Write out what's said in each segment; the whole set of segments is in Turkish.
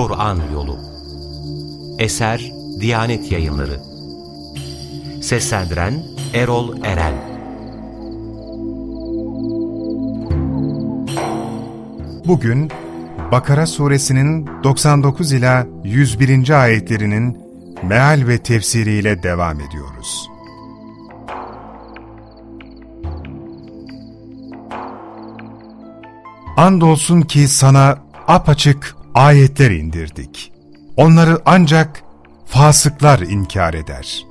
Kur'an Yolu Eser Diyanet Yayınları Seslendiren Erol Eren Bugün Bakara suresinin 99 ila 101. ayetlerinin meal ve tefsiriyle devam ediyoruz. Andolsun ki sana apaçık ayetler indirdik. Onları ancak fasıklar inkar eder.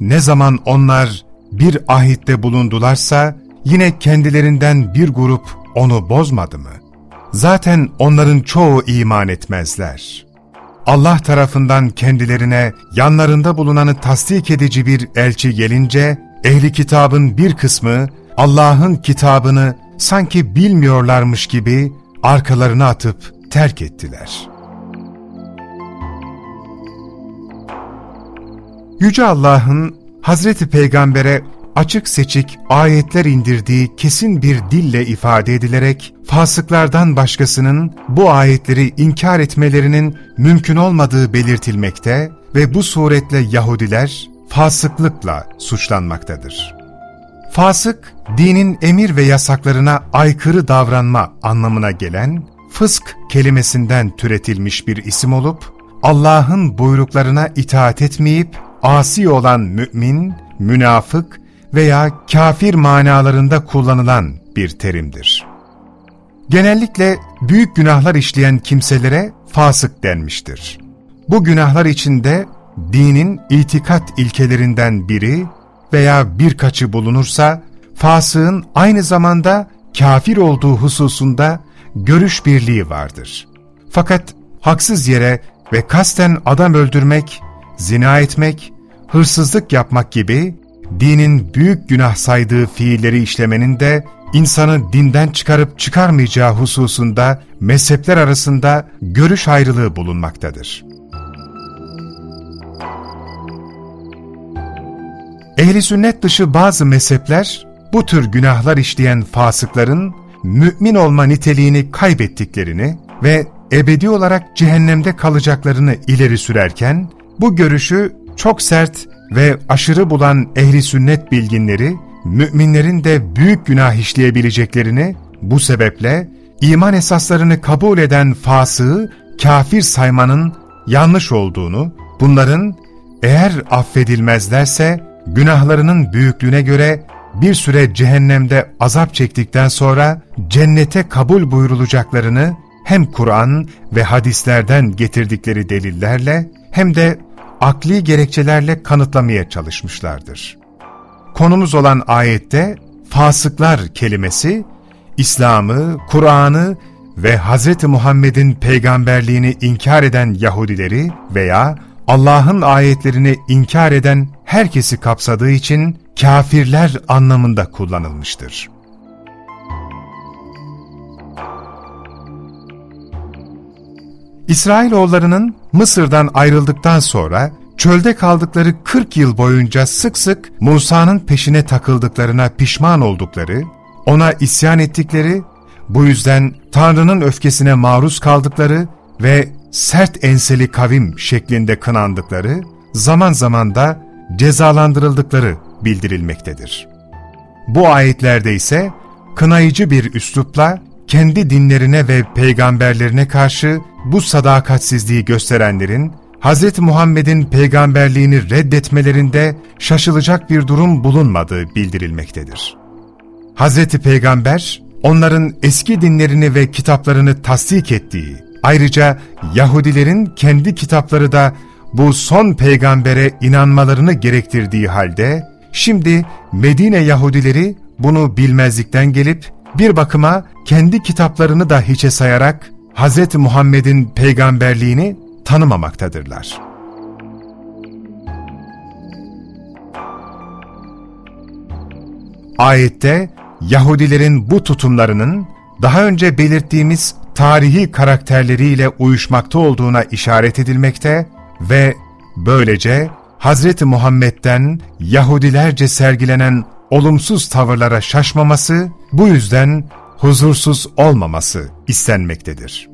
Ne zaman onlar bir ahitte bulundularsa yine kendilerinden bir grup onu bozmadı mı? Zaten onların çoğu iman etmezler. Allah tarafından kendilerine yanlarında bulunanı tasdik edici bir elçi gelince, ehli kitabın bir kısmı Allah'ın kitabını sanki bilmiyorlarmış gibi arkalarına atıp terk ettiler. Yüce Allah'ın Hazreti Peygamber'e açık seçik ayetler indirdiği kesin bir dille ifade edilerek, fasıklardan başkasının bu ayetleri inkar etmelerinin mümkün olmadığı belirtilmekte ve bu suretle Yahudiler fasıklıkla suçlanmaktadır. Fasık, dinin emir ve yasaklarına aykırı davranma anlamına gelen, fısk kelimesinden türetilmiş bir isim olup, Allah'ın buyruklarına itaat etmeyip, asi olan mümin, münafık veya kafir manalarında kullanılan bir terimdir. Genellikle büyük günahlar işleyen kimselere fasık denmiştir. Bu günahlar içinde dinin itikat ilkelerinden biri veya birkaçı bulunursa, fasığın aynı zamanda kafir olduğu hususunda görüş birliği vardır. Fakat haksız yere ve kasten adam öldürmek, zina etmek, hırsızlık yapmak gibi dinin büyük günah saydığı fiilleri işlemenin de insanı dinden çıkarıp çıkarmayacağı hususunda mezhepler arasında görüş ayrılığı bulunmaktadır. Ehli sünnet dışı bazı mezhepler bu tür günahlar işleyen fasıkların mümin olma niteliğini kaybettiklerini ve ebedi olarak cehennemde kalacaklarını ileri sürerken bu görüşü çok sert ve aşırı bulan ehli sünnet bilginleri, müminlerin de büyük günah işleyebileceklerini, bu sebeple iman esaslarını kabul eden fasığı kafir saymanın yanlış olduğunu, bunların eğer affedilmezlerse günahlarının büyüklüğüne göre bir süre cehennemde azap çektikten sonra cennete kabul buyurulacaklarını hem Kur'an ve hadislerden getirdikleri delillerle hem de akli gerekçelerle kanıtlamaya çalışmışlardır. Konumuz olan ayette fasıklar kelimesi, İslam'ı, Kur'an'ı ve Hz. Muhammed'in peygamberliğini inkar eden Yahudileri veya Allah'ın ayetlerini inkar eden herkesi kapsadığı için kafirler anlamında kullanılmıştır. İsrailoğullarının Mısır'dan ayrıldıktan sonra çölde kaldıkları 40 yıl boyunca sık sık Musa'nın peşine takıldıklarına pişman oldukları, ona isyan ettikleri, bu yüzden Tanrı'nın öfkesine maruz kaldıkları ve sert enseli kavim şeklinde kınandıkları, zaman zaman da cezalandırıldıkları bildirilmektedir. Bu ayetlerde ise kınayıcı bir üslupla kendi dinlerine ve peygamberlerine karşı bu sadakatsizliği gösterenlerin Hz. Muhammed'in peygamberliğini reddetmelerinde şaşılacak bir durum bulunmadığı bildirilmektedir. Hz. Peygamber, onların eski dinlerini ve kitaplarını tasdik ettiği, ayrıca Yahudilerin kendi kitapları da bu son peygambere inanmalarını gerektirdiği halde, şimdi Medine Yahudileri bunu bilmezlikten gelip, bir bakıma kendi kitaplarını da hiçe sayarak Hz. Muhammed'in peygamberliğini tanımamaktadırlar. Ayette Yahudilerin bu tutumlarının daha önce belirttiğimiz tarihi karakterleriyle uyuşmakta olduğuna işaret edilmekte ve böylece Hz. Muhammed'den Yahudilerce sergilenen olumsuz tavırlara şaşmaması, bu yüzden huzursuz olmaması istenmektedir.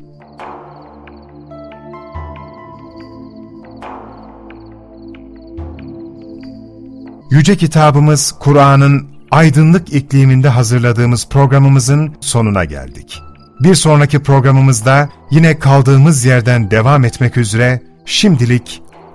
Yüce kitabımız Kur'an'ın aydınlık ikliminde hazırladığımız programımızın sonuna geldik. Bir sonraki programımızda yine kaldığımız yerden devam etmek üzere şimdilik